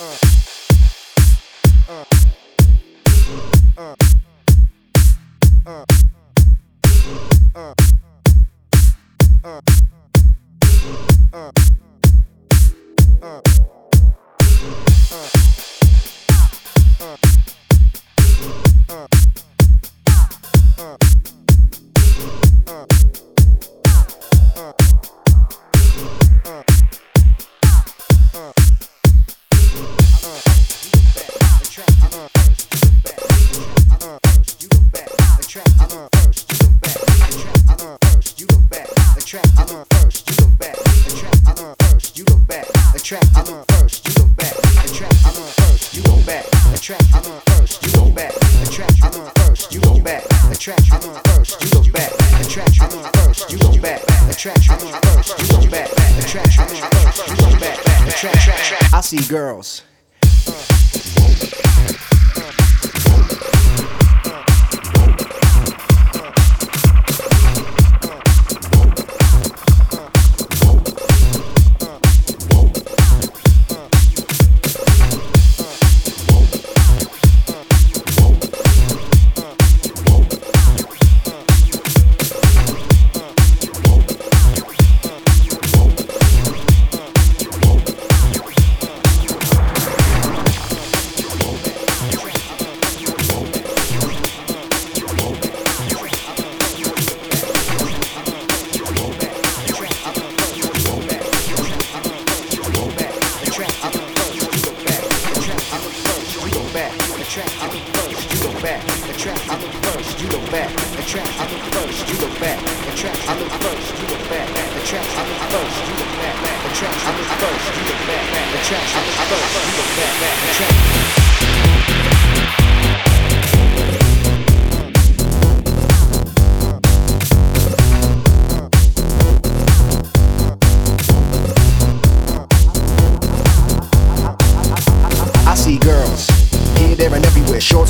Uh. I see girls. track, I'm in first, you go back. The track, I'm in first, you go back. The track, I'm in first, you go back. The track, I'm in first, you go back. The track, I'm in first, you go back. The track, I'm in first, you go back. The track, I'm in first, you go back. The track.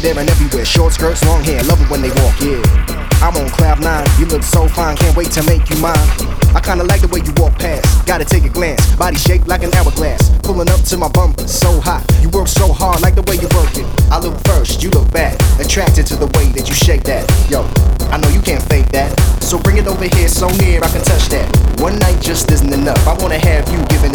here, there, and everywhere. Short skirts, long hair, love it when they walk, yeah. I'm on cloud nine, you look so fine, can't wait to make you mine. I kinda like the way you walk past, gotta take a glance. Body shaped like an hourglass, pulling up to my bumper, so hot. You work so hard, like the way you work it. I look first, you look back, attracted to the way that you shake that. Yo, I know you can't fake that, so bring it over here so near I can touch that. One night just isn't enough, I wanna have you give it